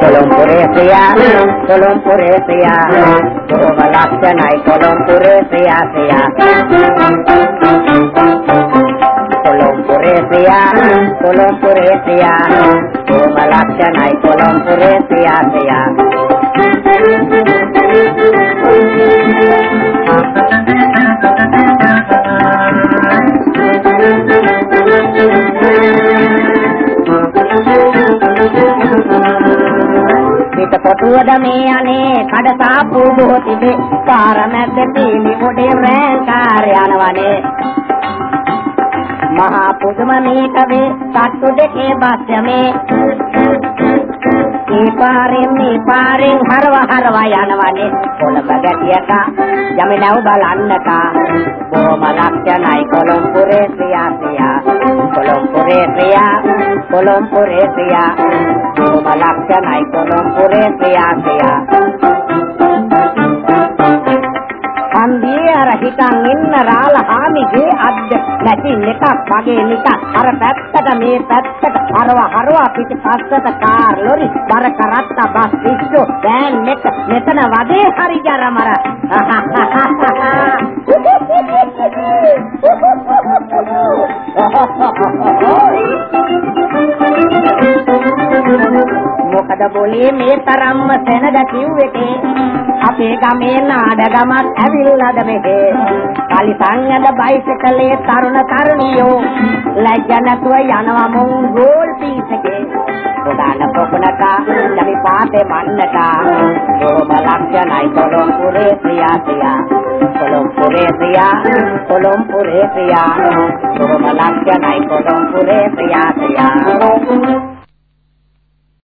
කොළඹුරේ ප්‍රියා කොළඹුරේ ප්‍රියා බොහොම ලක්ෂණයි කොළඹුරේ ප්‍රියා ප්‍රියා කොළඹුරේ ප්‍රියා කොළඹුරේ ප්‍රියා බොහොම ලක්ෂණයි කොළඹුරේ ප්‍රියා ප්‍රියා පිට පොටුවද මේ අනේ කඩ සාප්පු බොහෝ තිබේ පාර මැද්ද තීනි උඩේ රෑන්කාර යනවනේ. මහා පුදුම මේකවේ සත්තු දෙකේ බස්යමේ මේ පාරෙන් මේ පාරෙන් හරව හරව යනවනේ. කොළඹ ගැටියක යමිනව බලන්නකා. බොහොම ලක්ෂණයි කොළඹුරේ ප්‍රියා ප්‍රියා. කොළඹුරේ ප්‍රියා කොළඹුරේ ප්‍රියා. බොහොම ලක්ෂණයි කොළඹුරේ ප්‍රියා ප්‍රියා හන්දියේ අර හිතන් ඉන්න රාල හාමිගේ අද්ද නැති එකක් වගේ නිකන් අර පැත්තට මේ පැත්තට හරව හරව පිට පස්සට කාර් ලොරි බර කරත්ත බස් පිස්සු දැන් මෙත මෙතන වදේ හරි ජරමර මොකද બોලේ මේ තරම්ම සෙනග කිව්වෙටේ අපේ ගමේ නාඩගමක් ඇවිල්ලාද මෙහෙ කලි සංගද බයිසිකලේ තරුණ තරුණියෝ ලැජ්ජ නැතුව යනවා මුන් ගෝල් පීස් එකේ උදාන පොකුණක යමි පාතේ මන්නක. බොහොම ලක්ෂණයි කොළඹුරේ ප්‍රියා ප්‍රියා. කොළඹුරේ ප්‍රියා කොළඹුරේ ප්‍රියා. බොහොම ලක්ෂණයි කොළඹුරේ ප්‍රියා ප්‍රියා.